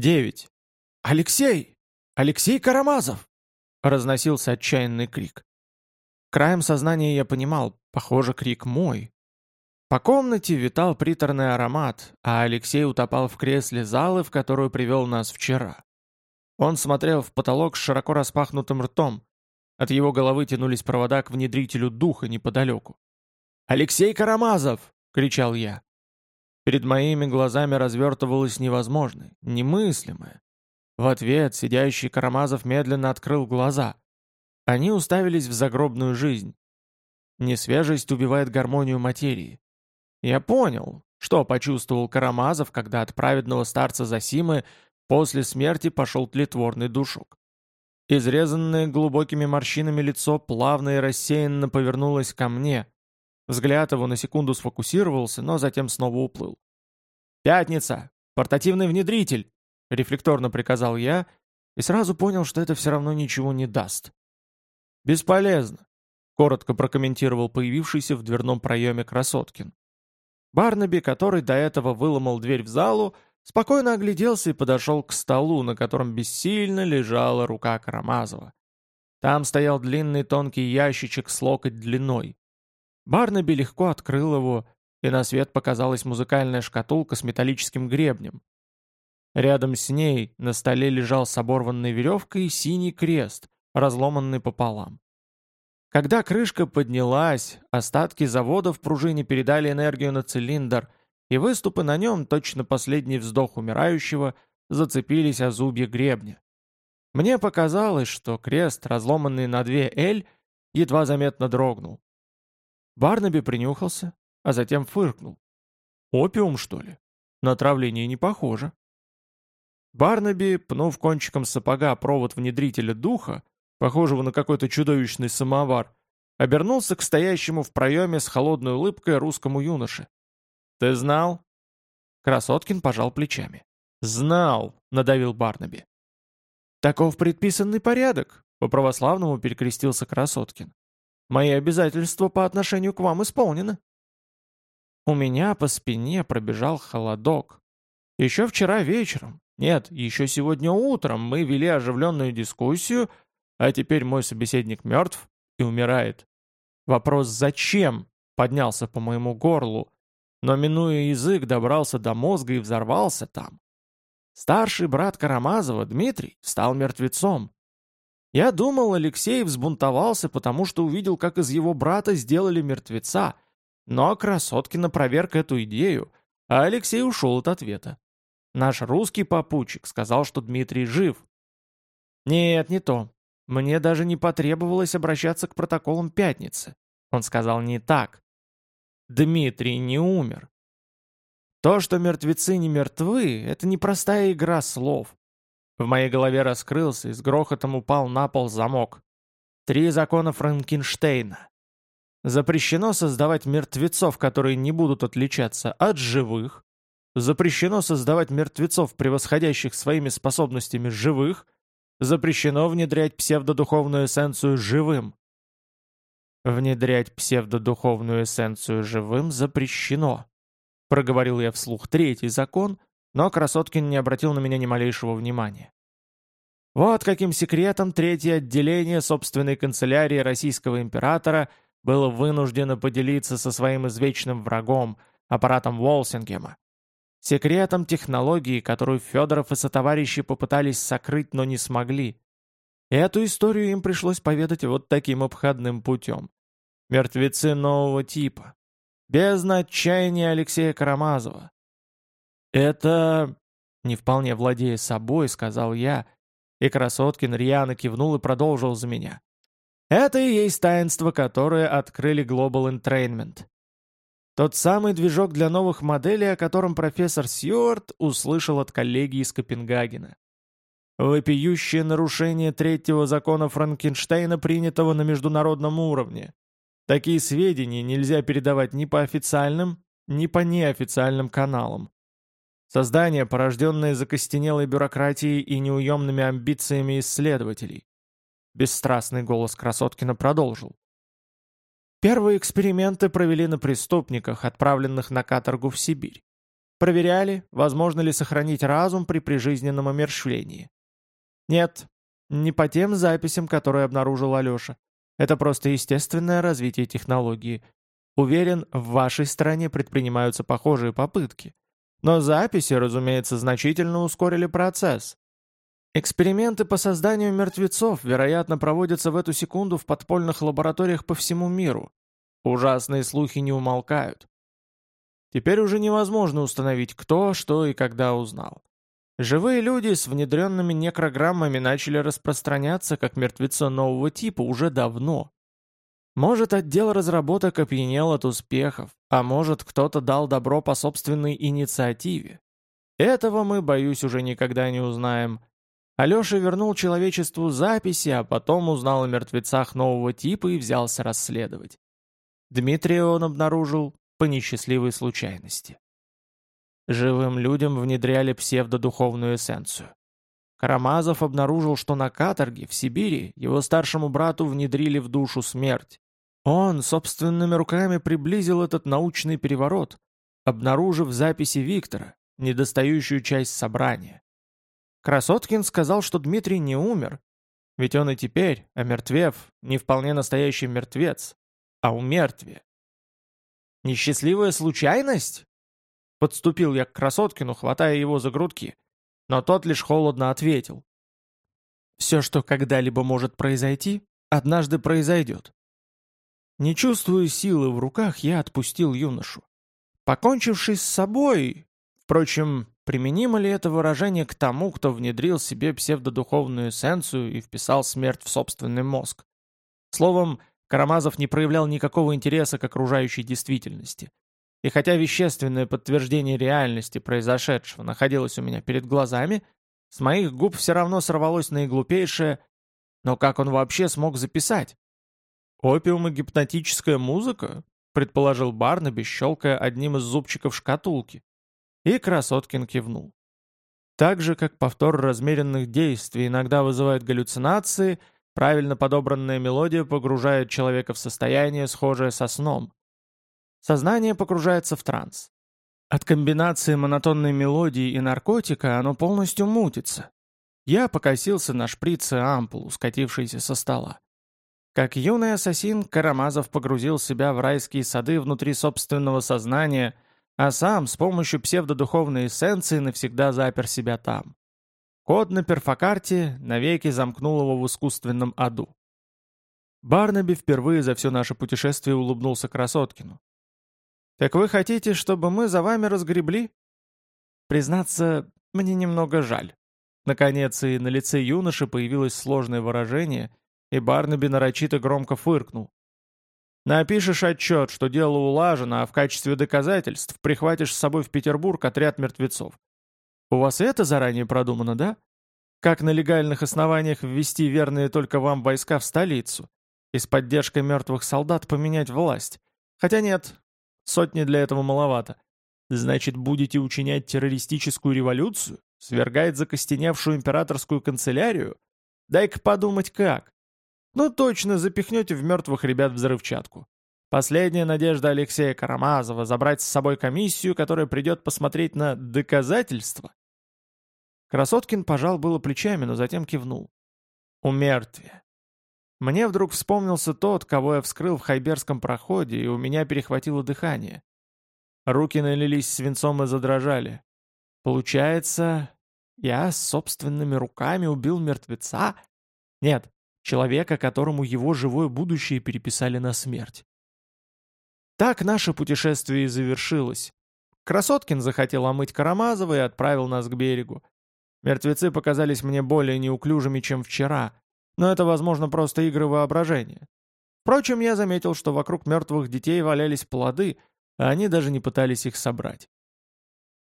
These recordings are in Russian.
Девять. «Алексей! Алексей Карамазов!» Разносился отчаянный крик. Краем сознания я понимал, похоже, крик мой. По комнате витал приторный аромат, а Алексей утопал в кресле залы, в которую привел нас вчера. Он смотрел в потолок с широко распахнутым ртом. От его головы тянулись провода к внедрителю духа неподалеку. «Алексей Карамазов!» — кричал я. Перед моими глазами развертывалось невозможное, немыслимое. В ответ сидящий Карамазов медленно открыл глаза. Они уставились в загробную жизнь. Несвежесть убивает гармонию материи. Я понял, что почувствовал Карамазов, когда от праведного старца Засимы после смерти пошел тлетворный душок. Изрезанное глубокими морщинами лицо плавно и рассеянно повернулось ко мне, Взгляд его на секунду сфокусировался, но затем снова уплыл. «Пятница! Портативный внедритель!» — рефлекторно приказал я и сразу понял, что это все равно ничего не даст. «Бесполезно», — коротко прокомментировал появившийся в дверном проеме Красоткин. Барнаби, который до этого выломал дверь в залу, спокойно огляделся и подошел к столу, на котором бессильно лежала рука Карамазова. Там стоял длинный тонкий ящичек с локоть длиной. Барнаби легко открыл его, и на свет показалась музыкальная шкатулка с металлическим гребнем. Рядом с ней на столе лежал с оборванной веревкой синий крест, разломанный пополам. Когда крышка поднялась, остатки завода в пружине передали энергию на цилиндр, и выступы на нем, точно последний вздох умирающего, зацепились о зубья гребня. Мне показалось, что крест, разломанный на две «Л», едва заметно дрогнул. Барнаби принюхался, а затем фыркнул. «Опиум, что ли? На отравление не похоже». Барнаби, пнув кончиком сапога провод внедрителя духа, похожего на какой-то чудовищный самовар, обернулся к стоящему в проеме с холодной улыбкой русскому юноше. «Ты знал?» Красоткин пожал плечами. «Знал», — надавил Барнаби. «Таков предписанный порядок», — по-православному перекрестился Красоткин. Мои обязательства по отношению к вам исполнены». У меня по спине пробежал холодок. Еще вчера вечером, нет, еще сегодня утром мы вели оживленную дискуссию, а теперь мой собеседник мертв и умирает. Вопрос «зачем?» поднялся по моему горлу, но, минуя язык, добрался до мозга и взорвался там. Старший брат Карамазова, Дмитрий, стал мертвецом. Я думал, Алексей взбунтовался, потому что увидел, как из его брата сделали мертвеца, но Красоткина проверка эту идею, а Алексей ушел от ответа. Наш русский попутчик сказал, что Дмитрий жив. Нет, не то. Мне даже не потребовалось обращаться к протоколам пятницы. Он сказал не так. Дмитрий не умер. То, что мертвецы не мертвы, это непростая игра слов. В моей голове раскрылся и с грохотом упал на пол замок. Три закона Франкенштейна. Запрещено создавать мертвецов, которые не будут отличаться от живых. Запрещено создавать мертвецов, превосходящих своими способностями живых. Запрещено внедрять псевдодуховную эссенцию живым. Внедрять псевдодуховную эссенцию живым запрещено. Проговорил я вслух третий закон — но Красоткин не обратил на меня ни малейшего внимания. Вот каким секретом третье отделение собственной канцелярии российского императора было вынуждено поделиться со своим извечным врагом, аппаратом Волсингема. Секретом технологии, которую Федоров и сотоварищи попытались сокрыть, но не смогли. Эту историю им пришлось поведать вот таким обходным путем. Мертвецы нового типа. Без отчаяния Алексея Карамазова. «Это...» — не вполне владея собой, сказал я, и Красоткин рьяно кивнул и продолжил за меня. «Это и есть таинство, которое открыли Global Entrainment. Тот самый движок для новых моделей, о котором профессор Сьюарт услышал от коллеги из Копенгагена. Вопиющее нарушение третьего закона Франкенштейна, принятого на международном уровне. Такие сведения нельзя передавать ни по официальным, ни по неофициальным каналам. Создание, порожденное закостенелой бюрократией и неуемными амбициями исследователей. Бесстрастный голос Красоткина продолжил. Первые эксперименты провели на преступниках, отправленных на каторгу в Сибирь. Проверяли, возможно ли сохранить разум при прижизненном омершвлении. Нет, не по тем записям, которые обнаружил Алеша. Это просто естественное развитие технологии. Уверен, в вашей стране предпринимаются похожие попытки. Но записи, разумеется, значительно ускорили процесс. Эксперименты по созданию мертвецов, вероятно, проводятся в эту секунду в подпольных лабораториях по всему миру. Ужасные слухи не умолкают. Теперь уже невозможно установить, кто, что и когда узнал. Живые люди с внедренными некрограммами начали распространяться как мертвецы нового типа уже давно. Может, отдел разработок опьянел от успехов, а может, кто-то дал добро по собственной инициативе. Этого мы, боюсь, уже никогда не узнаем. Алеша вернул человечеству записи, а потом узнал о мертвецах нового типа и взялся расследовать. Дмитрия он обнаружил по несчастливой случайности. Живым людям внедряли псевдодуховную эссенцию. Карамазов обнаружил, что на каторге в Сибири его старшему брату внедрили в душу смерть. Он собственными руками приблизил этот научный переворот, обнаружив записи Виктора, недостающую часть собрания. Красоткин сказал, что Дмитрий не умер, ведь он и теперь, омертвев, не вполне настоящий мертвец, а умертвие. «Несчастливая случайность?» Подступил я к Красоткину, хватая его за грудки, но тот лишь холодно ответил. «Все, что когда-либо может произойти, однажды произойдет». Не чувствуя силы в руках, я отпустил юношу. Покончившись с собой, впрочем, применимо ли это выражение к тому, кто внедрил себе псевдодуховную эссенцию и вписал смерть в собственный мозг? Словом, Карамазов не проявлял никакого интереса к окружающей действительности. И хотя вещественное подтверждение реальности произошедшего находилось у меня перед глазами, с моих губ все равно сорвалось наиглупейшее «Но как он вообще смог записать?» «Опиум и гипнотическая музыка?» — предположил Барнаби, щелкая одним из зубчиков шкатулки. И Красоткин кивнул. Так же, как повтор размеренных действий иногда вызывает галлюцинации — Правильно подобранная мелодия погружает человека в состояние, схожее со сном. Сознание погружается в транс. От комбинации монотонной мелодии и наркотика оно полностью мутится. Я покосился на шприц и ампулу, скатившиеся со стола. Как юный ассасин, Карамазов погрузил себя в райские сады внутри собственного сознания, а сам с помощью псевдодуховной эссенции навсегда запер себя там. Код на перфокарте навеки замкнул его в искусственном аду. Барнаби впервые за все наше путешествие улыбнулся Красоткину. «Так вы хотите, чтобы мы за вами разгребли?» Признаться, мне немного жаль. Наконец и на лице юноши появилось сложное выражение, и Барнаби нарочито громко фыркнул. «Напишешь отчет, что дело улажено, а в качестве доказательств прихватишь с собой в Петербург отряд мертвецов. У вас это заранее продумано, да? Как на легальных основаниях ввести верные только вам войска в столицу и с поддержкой мертвых солдат поменять власть? Хотя нет, сотни для этого маловато. Значит, будете учинять террористическую революцию? Свергать закостеневшую императорскую канцелярию? Дай-ка подумать как. Ну точно запихнете в мертвых ребят взрывчатку. Последняя надежда Алексея Карамазова забрать с собой комиссию, которая придет посмотреть на доказательства. Красоткин пожал было плечами, но затем кивнул. «У мертвия». Мне вдруг вспомнился тот, кого я вскрыл в хайберском проходе, и у меня перехватило дыхание. Руки налились свинцом и задрожали. Получается, я собственными руками убил мертвеца? Нет, человека, которому его живое будущее переписали на смерть. Так наше путешествие и завершилось. Красоткин захотел омыть Карамазова и отправил нас к берегу. Мертвецы показались мне более неуклюжими, чем вчера, но это, возможно, просто игры воображения. Впрочем, я заметил, что вокруг мертвых детей валялись плоды, а они даже не пытались их собрать.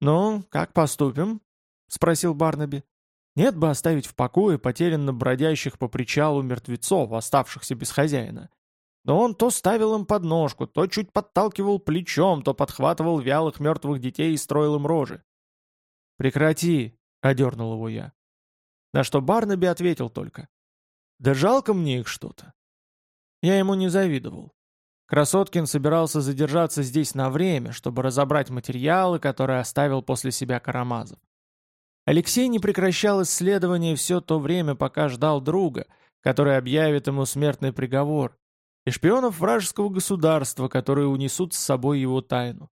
«Ну, как поступим?» — спросил Барнаби. «Нет бы оставить в покое потерянно бродящих по причалу мертвецов, оставшихся без хозяина. Но он то ставил им подножку, то чуть подталкивал плечом, то подхватывал вялых мертвых детей и строил им рожи. «Прекрати!» — одернул его я. На что Барнаби ответил только. «Да жалко мне их что-то». Я ему не завидовал. Красоткин собирался задержаться здесь на время, чтобы разобрать материалы, которые оставил после себя Карамазов. Алексей не прекращал исследования все то время, пока ждал друга, который объявит ему смертный приговор, и шпионов вражеского государства, которые унесут с собой его тайну.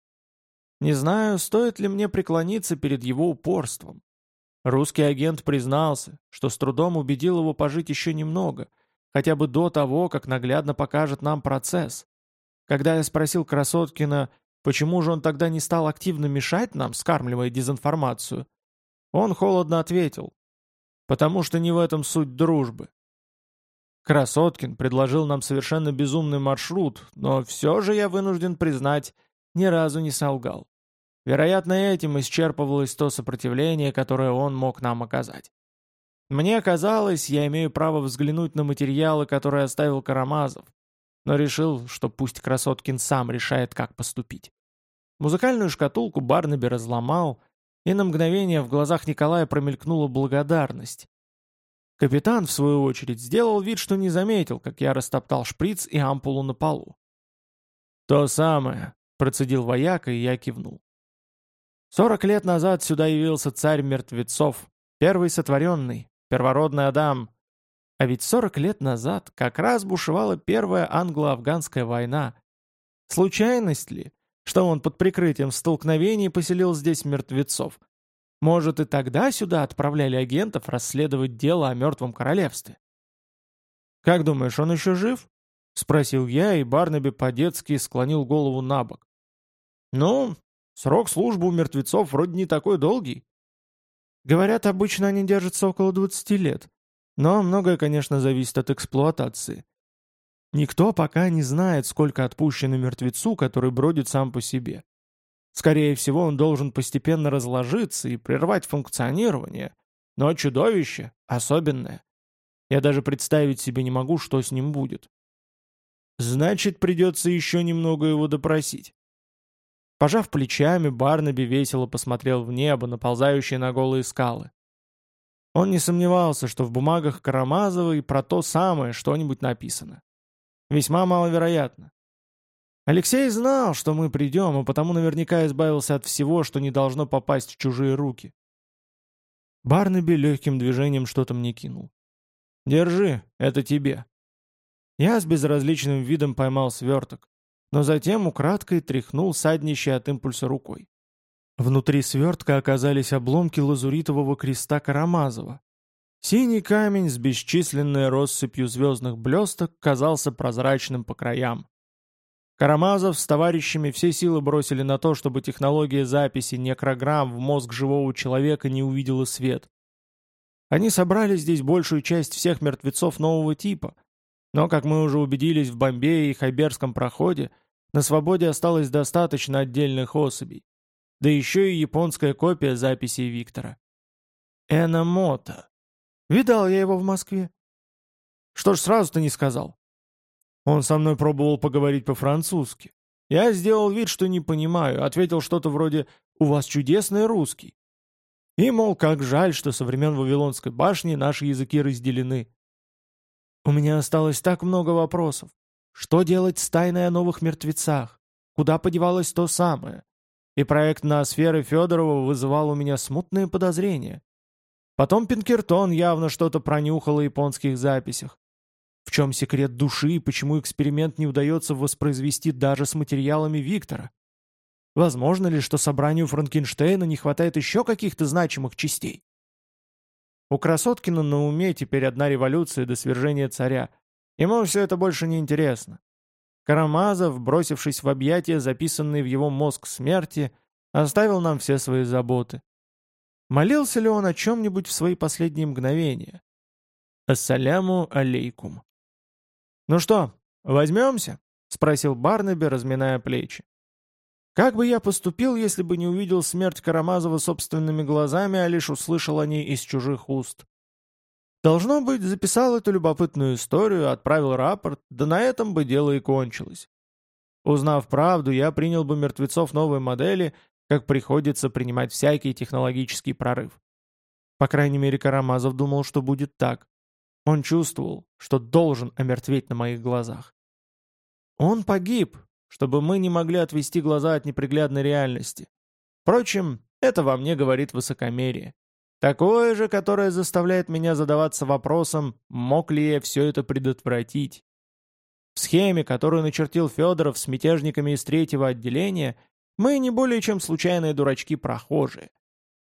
Не знаю, стоит ли мне преклониться перед его упорством. Русский агент признался, что с трудом убедил его пожить еще немного, хотя бы до того, как наглядно покажет нам процесс. Когда я спросил Красоткина, почему же он тогда не стал активно мешать нам, скармливая дезинформацию, он холодно ответил, потому что не в этом суть дружбы. Красоткин предложил нам совершенно безумный маршрут, но все же я вынужден признать, ни разу не солгал. Вероятно, этим исчерпывалось то сопротивление, которое он мог нам оказать. Мне казалось, я имею право взглянуть на материалы, которые оставил Карамазов, но решил, что пусть Красоткин сам решает, как поступить. Музыкальную шкатулку Барнаби разломал, и на мгновение в глазах Николая промелькнула благодарность. Капитан, в свою очередь, сделал вид, что не заметил, как я растоптал шприц и ампулу на полу. «То самое», — процедил вояка, и я кивнул. Сорок лет назад сюда явился царь мертвецов, первый сотворенный, первородный Адам, а ведь 40 лет назад как раз бушевала первая англо-афганская война. Случайность ли, что он под прикрытием столкновений поселил здесь мертвецов? Может, и тогда сюда отправляли агентов расследовать дело о мертвом королевстве? «Как думаешь, он еще жив?» — спросил я, и Барнаби по-детски склонил голову на бок. «Ну, срок службы у мертвецов вроде не такой долгий». Говорят, обычно они держатся около 20 лет. Но многое, конечно, зависит от эксплуатации. Никто пока не знает, сколько отпущено мертвецу, который бродит сам по себе. Скорее всего, он должен постепенно разложиться и прервать функционирование. Но чудовище особенное. Я даже представить себе не могу, что с ним будет. Значит, придется еще немного его допросить. Пожав плечами, Барнаби весело посмотрел в небо, наползающие на голые скалы. Он не сомневался, что в бумагах Карамазова и про то самое что-нибудь написано. Весьма маловероятно. Алексей знал, что мы придем, и потому наверняка избавился от всего, что не должно попасть в чужие руки. Барнаби легким движением что-то мне кинул. «Держи, это тебе». Я с безразличным видом поймал сверток, но затем украдкой тряхнул саднищей от импульса рукой. Внутри свертка оказались обломки лазуритового креста Карамазова. Синий камень с бесчисленной россыпью звездных блесток казался прозрачным по краям. Карамазов с товарищами все силы бросили на то, чтобы технология записи некрограмм в мозг живого человека не увидела свет. Они собрали здесь большую часть всех мертвецов нового типа, но, как мы уже убедились в Бомбее и Хайберском проходе, на свободе осталось достаточно отдельных особей да еще и японская копия записей Виктора. Эномото. Видал я его в Москве. Что ж сразу-то не сказал? Он со мной пробовал поговорить по-французски. Я сделал вид, что не понимаю, ответил что-то вроде «У вас чудесный русский». И, мол, как жаль, что со времен Вавилонской башни наши языки разделены. У меня осталось так много вопросов. Что делать с тайной о новых мертвецах? Куда подевалось то самое? и проект на сферы Федорова вызывал у меня смутные подозрения. Потом Пинкертон явно что-то пронюхал о японских записях. В чем секрет души и почему эксперимент не удается воспроизвести даже с материалами Виктора? Возможно ли, что собранию Франкенштейна не хватает еще каких-то значимых частей? У Красоткина на уме теперь одна революция до свержения царя. Ему все это больше не интересно. Карамазов, бросившись в объятия, записанные в его мозг смерти, оставил нам все свои заботы. Молился ли он о чем-нибудь в свои последние мгновения? Ассаляму алейкум. «Ну что, возьмемся?» — спросил Барнаби, разминая плечи. «Как бы я поступил, если бы не увидел смерть Карамазова собственными глазами, а лишь услышал о ней из чужих уст? Должно быть, записал эту любопытную историю, отправил рапорт, да на этом бы дело и кончилось. Узнав правду, я принял бы мертвецов новой модели, как приходится принимать всякий технологический прорыв. По крайней мере, Карамазов думал, что будет так. Он чувствовал, что должен омертветь на моих глазах. Он погиб, чтобы мы не могли отвести глаза от неприглядной реальности. Впрочем, это во мне говорит высокомерие. Такое же, которое заставляет меня задаваться вопросом, мог ли я все это предотвратить. В схеме, которую начертил Федоров с мятежниками из третьего отделения, мы не более чем случайные дурачки-прохожие.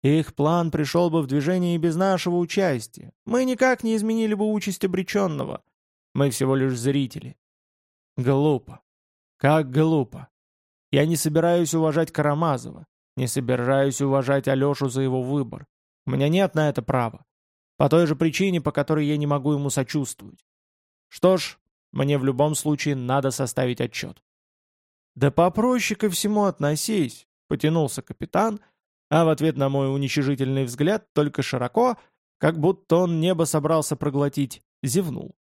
Их план пришел бы в движение и без нашего участия. Мы никак не изменили бы участь обреченного. Мы всего лишь зрители. Глупо. Как глупо. Я не собираюсь уважать Карамазова. Не собираюсь уважать Алешу за его выбор. У меня нет на это права. По той же причине, по которой я не могу ему сочувствовать. Что ж, мне в любом случае надо составить отчет. «Да попроще ко всему относись», — потянулся капитан, а в ответ на мой уничижительный взгляд только широко, как будто он небо собрался проглотить, зевнул.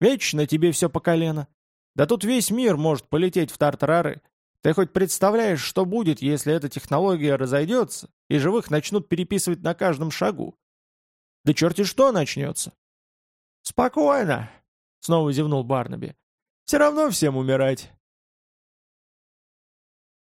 «Вечно тебе все по колено. Да тут весь мир может полететь в тартарары. Ты хоть представляешь, что будет, если эта технология разойдется, и живых начнут переписывать на каждом шагу? Да черти что начнется!» «Спокойно!» — снова зевнул Барнаби. «Все равно всем умирать.